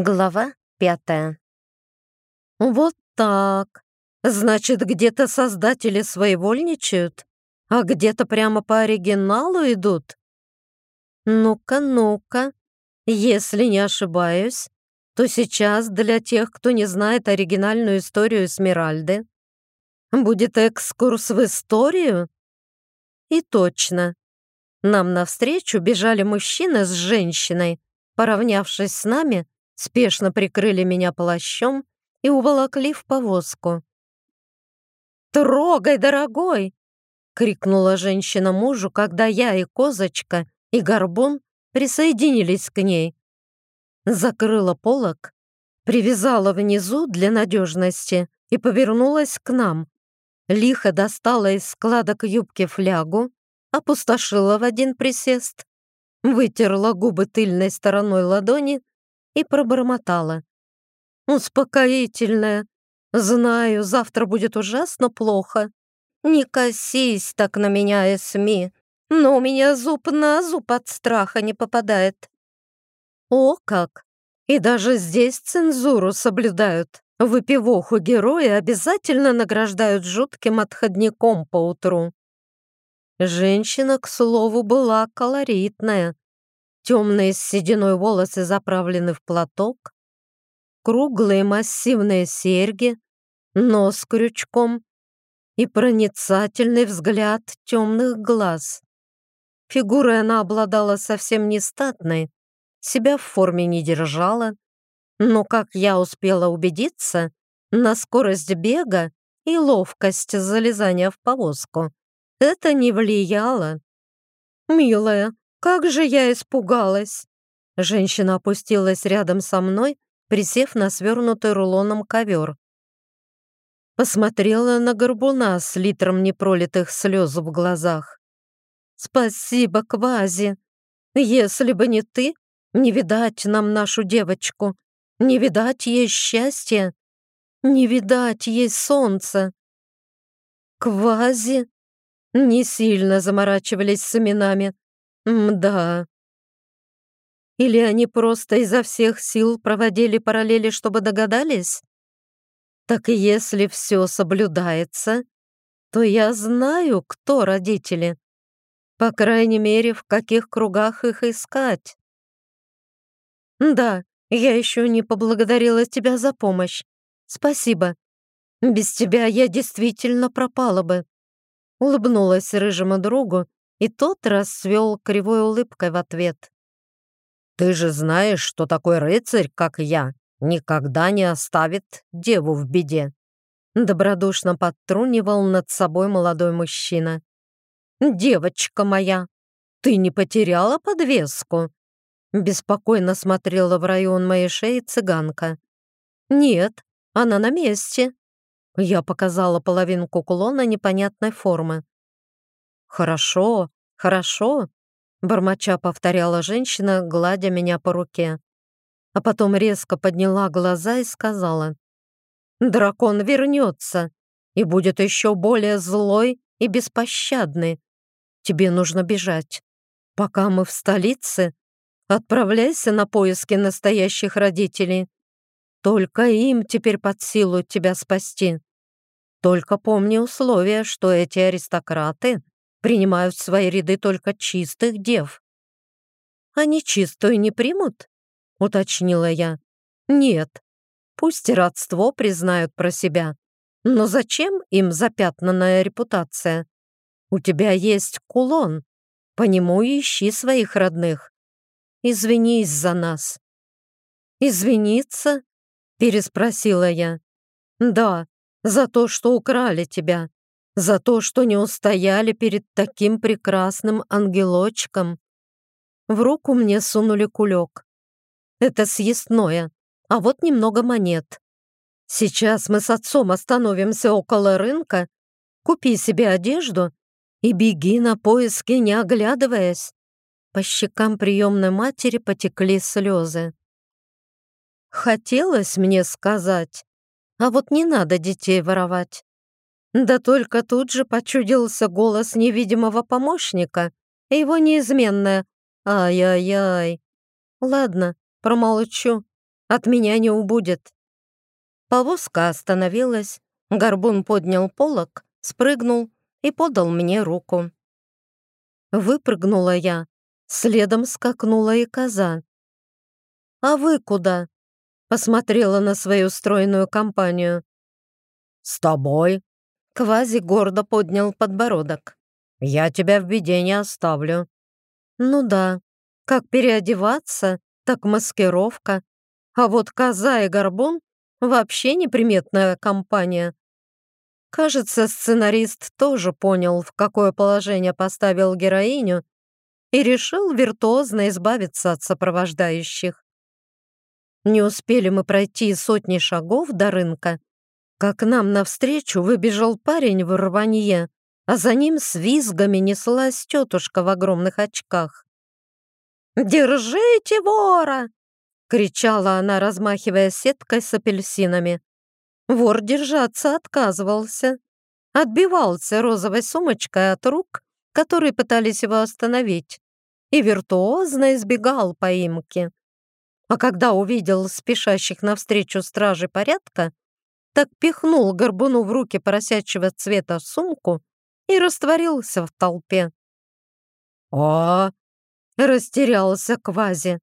Глава пятая. Вот так. Значит, где-то создатели своевольничают, а где-то прямо по оригиналу идут? Ну-ка, ну-ка. Если не ошибаюсь, то сейчас для тех, кто не знает оригинальную историю Эсмеральды, будет экскурс в историю? И точно. Нам навстречу бежали мужчина с женщиной, поравнявшись с нами, спешно прикрыли меня плащом и уволокли в повозку. «Трогай, дорогой!» — крикнула женщина мужу, когда я и Козочка, и Горбун присоединились к ней. Закрыла полок, привязала внизу для надежности и повернулась к нам. Лихо достала из складок юбки флягу, опустошила в один присест, вытерла губы тыльной стороной ладони и пробормотала. «Успокоительное. Знаю, завтра будет ужасно плохо. Не косись так на меня, Эсми, но у меня зуб на зуб от страха не попадает». «О как! И даже здесь цензуру соблюдают. Выпивоху героя обязательно награждают жутким отходником по утру. Женщина, к слову, была колоритная. Темные с сединой волосы заправлены в платок, круглые массивные серьги, нос крючком и проницательный взгляд темных глаз. Фигурой она обладала совсем не статной, себя в форме не держала, но, как я успела убедиться, на скорость бега и ловкость залезания в повозку это не влияло. «Милая, как же я испугалась!» Женщина опустилась рядом со мной, присев на свернутый рулоном ковер. Посмотрела на горбуна с литром непролитых слез в глазах. «Спасибо, Квази! Если бы не ты, не видать нам нашу девочку, не видать ей счастья, не видать ей солнца!» «Квази!» Не сильно заморачивались с именами. Мда. Или они просто изо всех сил проводили параллели, чтобы догадались? Так если все соблюдается, то я знаю, кто родители. По крайней мере, в каких кругах их искать. Да, я еще не поблагодарила тебя за помощь. Спасибо. Без тебя я действительно пропала бы. Улыбнулась рыжему другу, и тот расцвел кривой улыбкой в ответ. «Ты же знаешь, что такой рыцарь, как я, никогда не оставит деву в беде!» Добродушно подтрунивал над собой молодой мужчина. «Девочка моя, ты не потеряла подвеску?» Беспокойно смотрела в район моей шеи цыганка. «Нет, она на месте», я показала половинку кулона непонятной формы. «Хорошо, хорошо», — бормоча повторяла женщина, гладя меня по руке. А потом резко подняла глаза и сказала, «Дракон вернется и будет еще более злой и беспощадный. Тебе нужно бежать. Пока мы в столице, отправляйся на поиски настоящих родителей. Только им теперь под силу тебя спасти. Только помни условия, что эти аристократы принимают в свои ряды только чистых дев. Они чистую не примут? Уточнила я. Нет. Пусть родство признают про себя. Но зачем им запятнанная репутация? У тебя есть кулон. По нему ищи своих родных. Извинись за нас. Извиниться? Переспросила я. Да, за то, что украли тебя, за то, что не устояли перед таким прекрасным ангелочком. В руку мне сунули кулек. Это съестное, а вот немного монет. Сейчас мы с отцом остановимся около рынка, купи себе одежду и беги на поиски, не оглядываясь. По щекам приемной матери потекли слезы. Хотелось мне сказать, а вот не надо детей воровать. Да только тут же почудился голос невидимого помощника, его неизменное «Ай-яй-яй». Ладно, промолчу. от меня не убудет. Повозка остановилась, горбун поднял полок, спрыгнул и подал мне руку. Выпрыгнула я, следом скакнула и коза. «А вы куда?» — посмотрела на свою стройную компанию. «С тобой?» — Квази гордо поднял подбородок. «Я тебя в беде не оставлю». «Ну да, как переодеваться, так маскировка. А вот коза и горбун — вообще неприметная компания. Кажется, сценарист тоже понял, в какое положение поставил героиню и решил виртуозно избавиться от сопровождающих. Не успели мы пройти сотни шагов до рынка, как нам навстречу выбежал парень в рванье, а за ним с визгами неслась тетушка в огромных очках. «Держите вора!» — кричала она, размахивая сеткой с апельсинами. Вор держаться отказывался. Отбивался розовой сумочкой от рук, которые пытались его остановить, и виртуозно избегал поимки. А когда увидел спешащих навстречу стражи порядка, так пихнул горбуну в руки поросячьего цвета сумку и растворился в толпе. «О!» — растерялся Квази.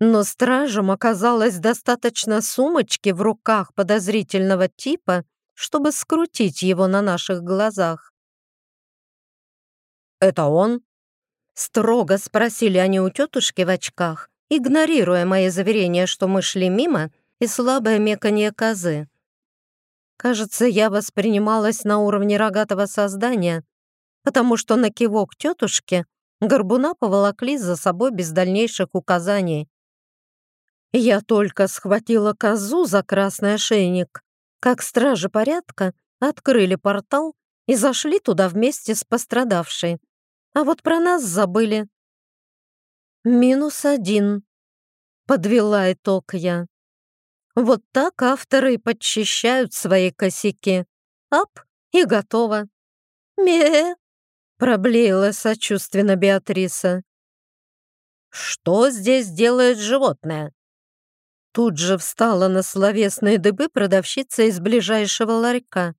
Но стражам оказалось достаточно сумочки в руках подозрительного типа, чтобы скрутить его на наших глазах. «Это он?» Строго спросили они у тетушки в очках, игнорируя мои заверения, что мы шли мимо, и слабое меканье козы. Кажется, я воспринималась на уровне рогатого создания, потому что на кивок тетушки горбуна поволокли за собой без дальнейших указаний. Я только схватила козу за красный ошейник, как стражи порядка открыли портал и зашли туда вместе с пострадавшей. А вот про нас забыли. Минус один. Подвела итог я. Вот так авторы подчищают свои косяки. Ап, и готово. Ме, проблеяла сочувственно Беатриса. Что здесь делает животное? Тут же встала на словесные дыбы продавщица из ближайшего ларька.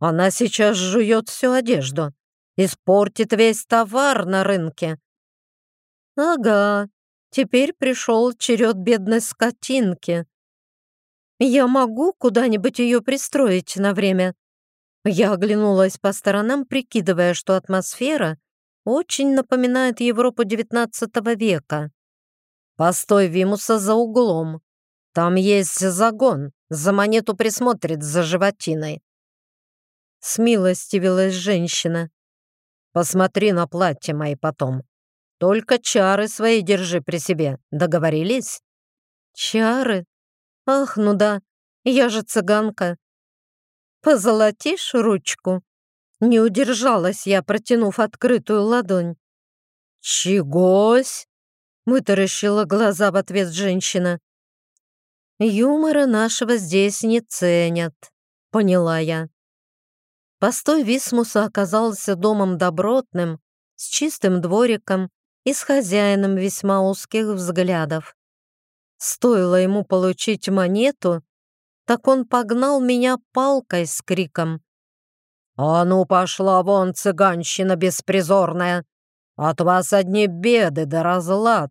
«Она сейчас жует всю одежду, испортит весь товар на рынке». «Ага, теперь пришел черед бедной скотинки. Я могу куда-нибудь ее пристроить на время?» Я оглянулась по сторонам, прикидывая, что атмосфера очень напоминает Европу XIX века. Постой Вимуса за углом. Там есть загон. За монету присмотрит за животиной. Смилостивилась женщина. Посмотри на платье мои потом. Только чары свои держи при себе. Договорились? Чары? Ах, ну да, я же цыганка. Позолотишь ручку? Не удержалась я, протянув открытую ладонь. «Чегось?» Вытаращила глаза в ответ женщина. «Юмора нашего здесь не ценят», — поняла я. Постой Висмуса оказался домом добротным, с чистым двориком и с хозяином весьма узких взглядов. Стоило ему получить монету, так он погнал меня палкой с криком. «А ну пошла вон, цыганщина беспризорная! От вас одни беды да разлад.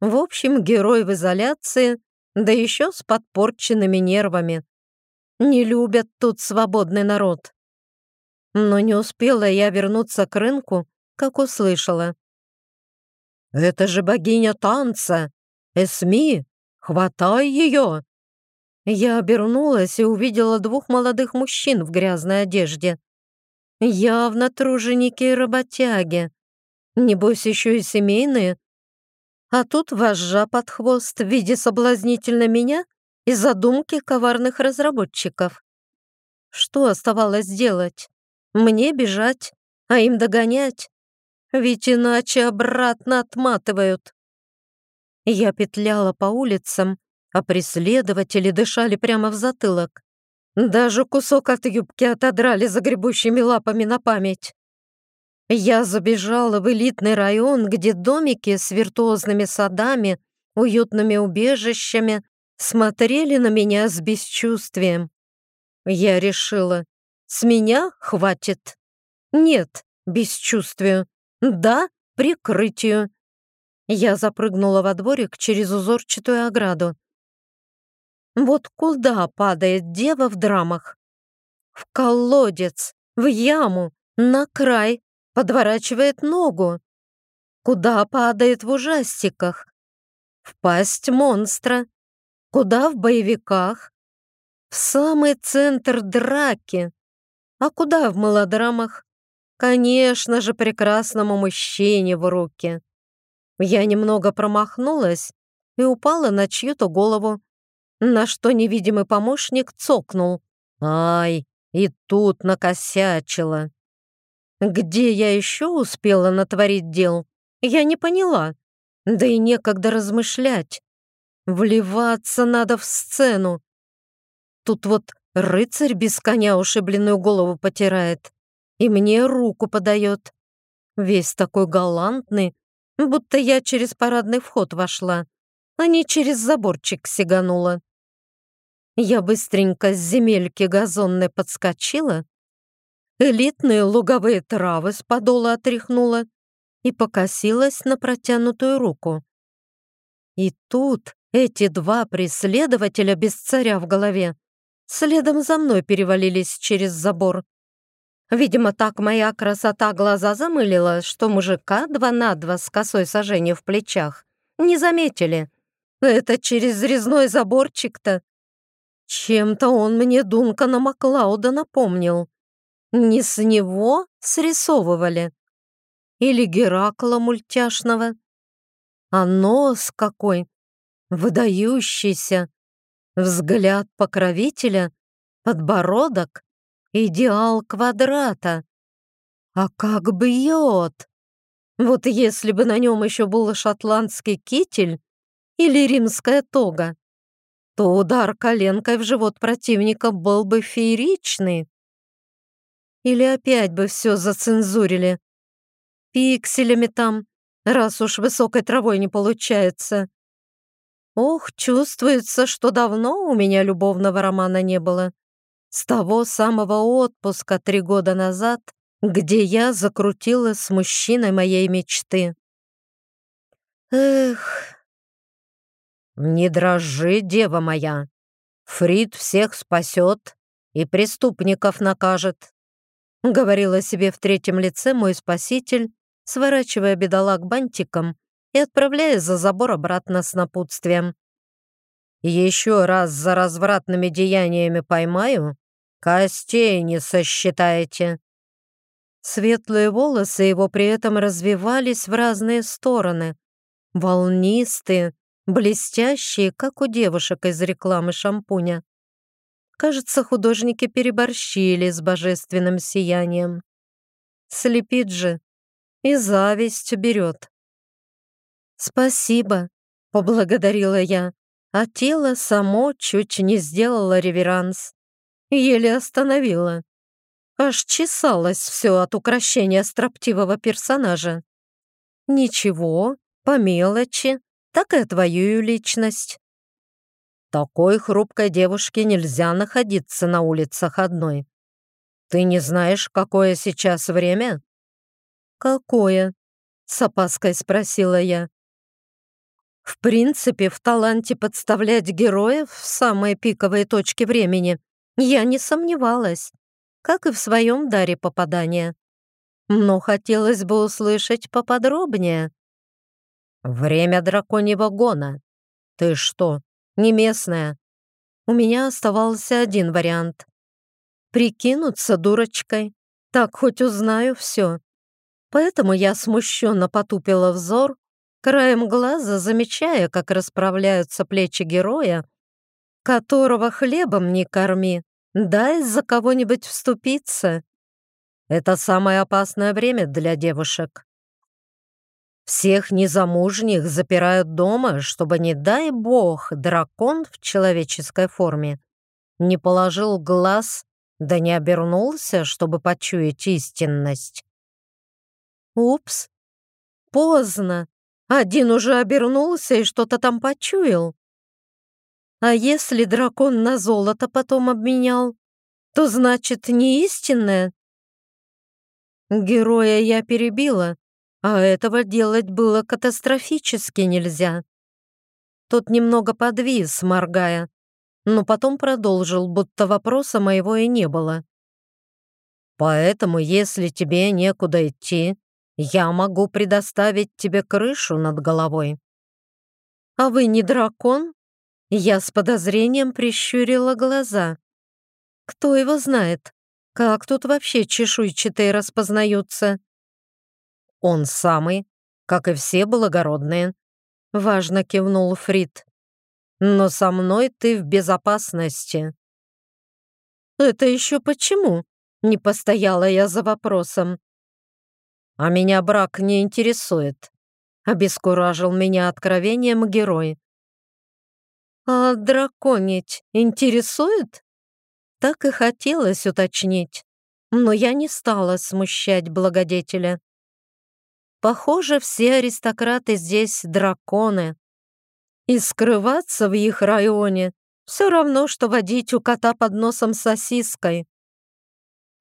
В общем, герой в изоляции, да еще с подпорченными нервами. Не любят тут свободный народ. Но не успела я вернуться к рынку, как услышала. «Это же богиня танца! Эсми, хватай ее!» Я обернулась и увидела двух молодых мужчин в грязной одежде. Явно труженики и работяги. Небось, еще и семейные. А тут вожжа под хвост в виде соблазнительно меня и задумки коварных разработчиков. Что оставалось делать? Мне бежать, а им догонять? Ведь иначе обратно отматывают. Я петляла по улицам, а преследователи дышали прямо в затылок. Даже кусок от юбки отодрали загребущими лапами на память. Я забежала в элитный район, где домики с виртуозными садами уютными убежищами, смотрели на меня с бесчувствием. Я решила, с меня хватит. Нет, бесчувствию. Да, прикрытию. Я запрыгнула во дворик через узорчатую ограду. Вот куда падает дева в драмах? В колодец, в яму, на край, подворачивает ногу. Куда падает в ужастиках? В пасть монстра. Куда в боевиках? В самый центр драки. А куда в мелодрамах? Конечно же, прекрасному мужчине в руки. Я немного промахнулась и упала на чью-то голову, на что невидимый помощник цокнул. Ай, и тут накосячила. Где я еще успела натворить дел, я не поняла. Да и некогда размышлять. Вливаться надо в сцену. Тут вот рыцарь без коня ушибленную голову потирает и мне руку подает. Весь такой галантный, будто я через парадный вход вошла, а не через заборчик сиганула. Я быстренько с земельки газонной подскочила, элитные луговые травы с подола отряхнула и покосилась на протянутую руку. И тут эти два преследователя без царя в голове следом за мной перевалились через забор. Видимо, так моя красота глаза замылила, что мужика два на два с косой сожжения в плечах не заметили. Это через резной заборчик-то чем-то он мне Дункана Маклауда напомнил. Не с него срисовывали. Или Геракла мультяшного. А нос какой! Выдающийся! Взгляд покровителя, подбородок, идеал квадрата. А как бьет! Вот если бы на нем еще был шотландский китель или римская тога, то удар коленкой в живот противника был бы фееричный. Или опять бы все зацензурили. Пикселями там, раз уж высокой травой не получается. Ох, чувствуется, что давно у меня любовного романа не было. С того самого отпуска три года назад, где я закрутила с мужчиной моей мечты. Эх, «Не дрожи, дева моя! Фрид всех спасет и преступников накажет», — говорила себе в третьем лице мой спаситель, сворачивая бедолаг бантиком и отправляя за забор обратно с напутствием. «Еще раз за развратными деяниями поймаю, костей не сосчитаете». Светлые волосы его при этом развивались в разные стороны, волнистые, блестящие, как у девушек из рекламы шампуня. Кажется, художники переборщили с божественным сиянием. Слепит же, и зависть берет. «Спасибо», — поблагодарила я, а тело само чуть не сделало реверанс. Еле остановила. Аж чесалось все от украшения строптивого персонажа. Ничего, по мелочи, так и отвоюю личность. Такой хрупкой девушке нельзя находиться на улицах одной. Ты не знаешь, какое сейчас время? Какое? С опаской спросила я. В принципе, в таланте подставлять героев в самые пиковые точки времени я не сомневалась, как и в своем даре попадания. Но хотелось бы услышать поподробнее. «Время драконьего гона. Ты что, не местная?» У меня оставался один вариант. Прикинуться дурочкой. Так хоть узнаю все. Поэтому я смущенно потупила взор, краем глаза замечая, как расправляются плечи героя, которого хлебом не корми, дай за кого-нибудь вступиться. Это самое опасное время для девушек. Всех незамужних запирают дома, чтобы, не дай бог, дракон в человеческой форме не положил глаз, да не обернулся, чтобы почуять истинность. Упс, поздно. Один уже обернулся и что-то там почуял. А если дракон на золото потом обменял, то значит не истинное? Героя я перебила, а этого делать было катастрофически нельзя. Тот немного подвис, моргая, но потом продолжил, будто вопроса моего и не было. «Поэтому, если тебе некуда идти, я могу предоставить тебе крышу над головой». «А вы не дракон?» Я с подозрением прищурила глаза. «Кто его знает? Как тут вообще чешуйчатые распознаются?» «Он самый, как и все благородные», — важно кивнул Фрид. «Но со мной ты в безопасности». «Это еще почему?» — не постояла я за вопросом. «А меня брак не интересует», — обескуражил меня откровением герой. «А драконить интересует?» Так и хотелось уточнить, но я не стала смущать благодетеля. Похоже, все аристократы здесь драконы. И скрываться в их районе все равно, что водить у кота под носом сосиской.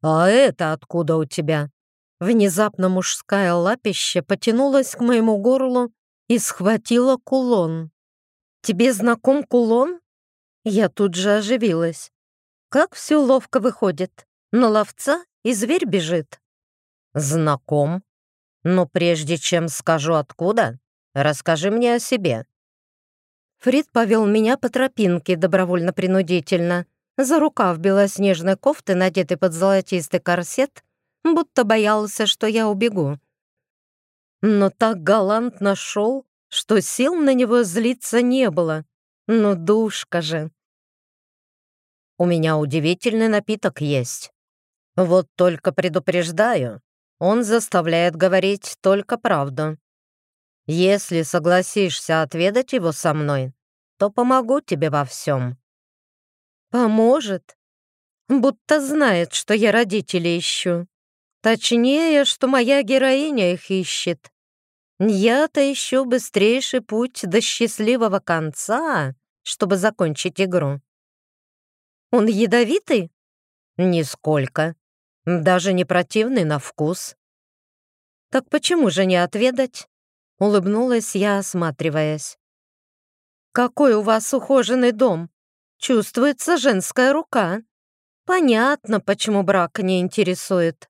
«А это откуда у тебя?» Внезапно мужская лапища потянулась к моему горлу и схватила кулон. «Тебе знаком кулон?» Я тут же оживилась. Как все ловко выходит. На ловца и зверь бежит. «Знаком», но прежде чем скажу откуда, расскажи мне о себе». Фрид повел меня по тропинке добровольно-принудительно, за рукав белоснежной кофты, надетый под золотистый корсет, будто боялся, что я убегу. Но так галантно шел, что сил на него злиться не было. Ну, душка же. У меня удивительный напиток есть. Вот только предупреждаю, он заставляет говорить только правду. Если согласишься отведать его со мной, то помогу тебе во всем». «Поможет? Будто знает, что я родителей ищу. Точнее, что моя героиня их ищет. Я-то ищу быстрейший путь до счастливого конца, чтобы закончить игру». «Он ядовитый?» «Нисколько. Даже не противный на вкус. «Так почему же не отведать?» — улыбнулась я, осматриваясь. «Какой у вас ухоженный дом! Чувствуется женская рука. Понятно, почему брак не интересует».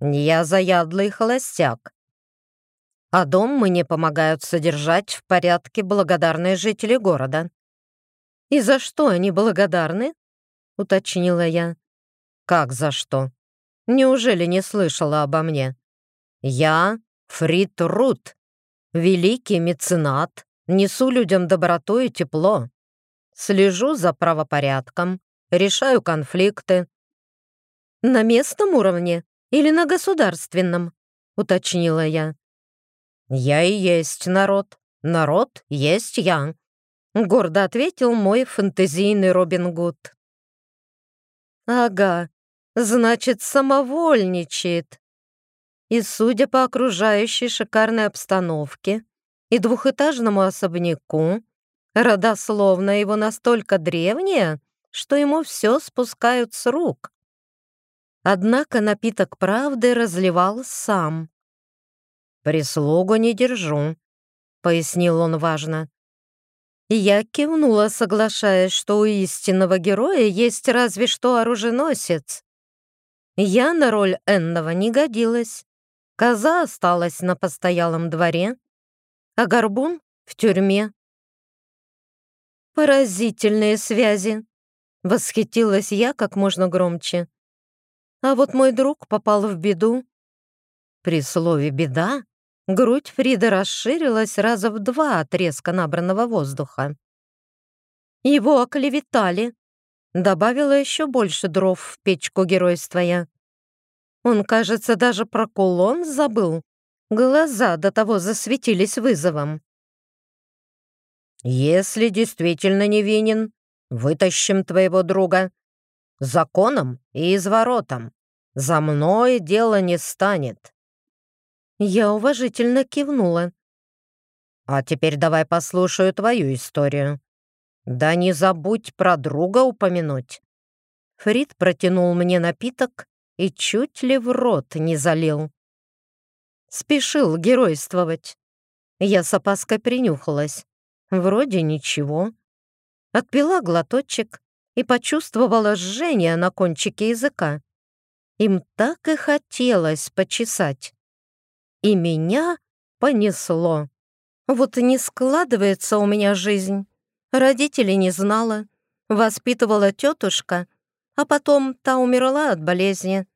«Я заядлый холостяк. А дом мне помогают содержать в порядке благодарные жители города». «И за что они благодарны?» — уточнила я. «Как за что? Неужели не слышала обо мне? Я Фрид Рут, великий меценат, несу людям доброту и тепло. Слежу за правопорядком, решаю конфликты». «На местном уровне или на государственном?» — уточнила я. «Я и есть народ. Народ есть я», — гордо ответил мой фэнтезийный Робин Гуд. «Ага, Значит, самовольничает. И, судя по окружающей шикарной обстановке и двухэтажному особняку, родословно его настолько древняя, что ему все спускают с рук. Однако напиток правды разливал сам. «Прислугу не держу», — пояснил он важно. Я кивнула, соглашаясь, что у истинного героя есть разве что оруженосец. Я на роль Энного не годилась. Коза осталась на постоялом дворе, а Горбун — в тюрьме. «Поразительные связи!» — восхитилась я как можно громче. А вот мой друг попал в беду. При слове «беда» грудь Фрида расширилась раза в два от резко набранного воздуха. Его оклеветали, Добавила еще больше дров в печку геройства я. Он, кажется, даже про кулон забыл. Глаза до того засветились вызовом. «Если действительно невинен, вытащим твоего друга. Законом и изворотом. За мной дело не станет». Я уважительно кивнула. А теперь давай послушаю твою историю. Да не забудь про друга упомянуть. Фрид протянул мне напиток и чуть ли в рот не залил. Спешил геройствовать. Я с опаской принюхалась. Вроде ничего. Отпила глоточек и почувствовала жжение на кончике языка. Им так и хотелось почесать. И меня понесло. Вот не складывается у меня жизнь. Родителей не знала, воспитывала тетушка, а потом та умерла от болезни.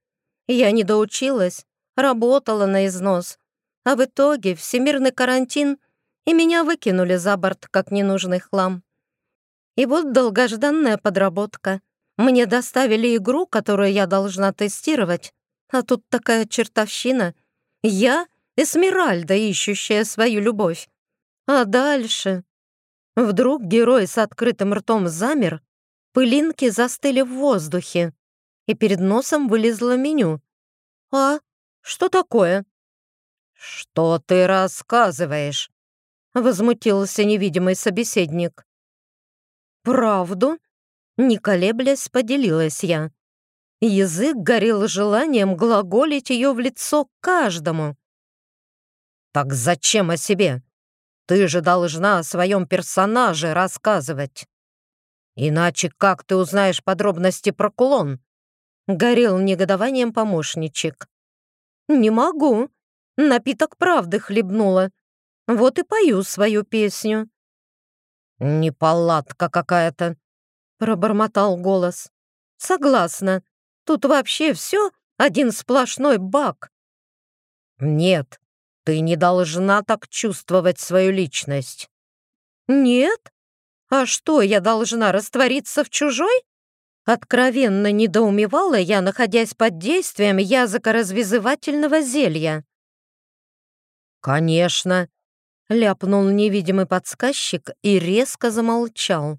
Я не доучилась, работала на износ, а в итоге всемирный карантин, и меня выкинули за борт, как ненужный хлам. И вот долгожданная подработка. Мне доставили игру, которую я должна тестировать, а тут такая чертовщина. Я — Эсмеральда, ищущая свою любовь. А дальше... Вдруг герой с открытым ртом замер, пылинки застыли в воздухе, и перед носом вылезло меню. «А? Что такое?» «Что ты рассказываешь?» — возмутился невидимый собеседник. «Правду?» — не колеблясь, поделилась я. Язык горел желанием глаголить ее в лицо каждому. «Так зачем о себе? Ты же должна о своем персонаже рассказывать. Иначе как ты узнаешь подробности про кулон?» Горел негодованием помощничек. «Не могу. Напиток правды хлебнула. Вот и пою свою песню». «Неполадка какая-то», — пробормотал голос. «Согласна. Тут вообще все один сплошной бак». «Нет, ты не должна так чувствовать свою личность». «Нет? А что, я должна раствориться в чужой?» Откровенно недоумевала я, находясь под действием языкоразвязывательного зелья. «Конечно!» — ляпнул невидимый подсказчик и резко замолчал.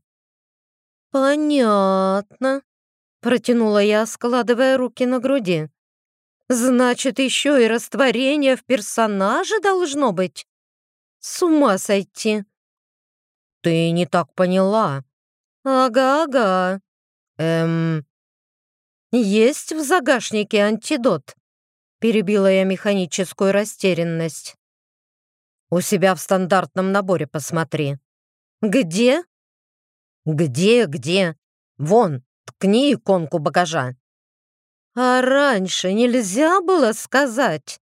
«Понятно», — протянула я, складывая руки на груди. «Значит, еще и растворение в персонаже должно быть? С ума сойти!» «Ты не так поняла». «Ага-ага. Эм...» «Есть в загашнике антидот?» Перебила я механическую растерянность. «У себя в стандартном наборе посмотри». «Где?» «Где, где? Вон, ткни иконку багажа». «А раньше нельзя было сказать?»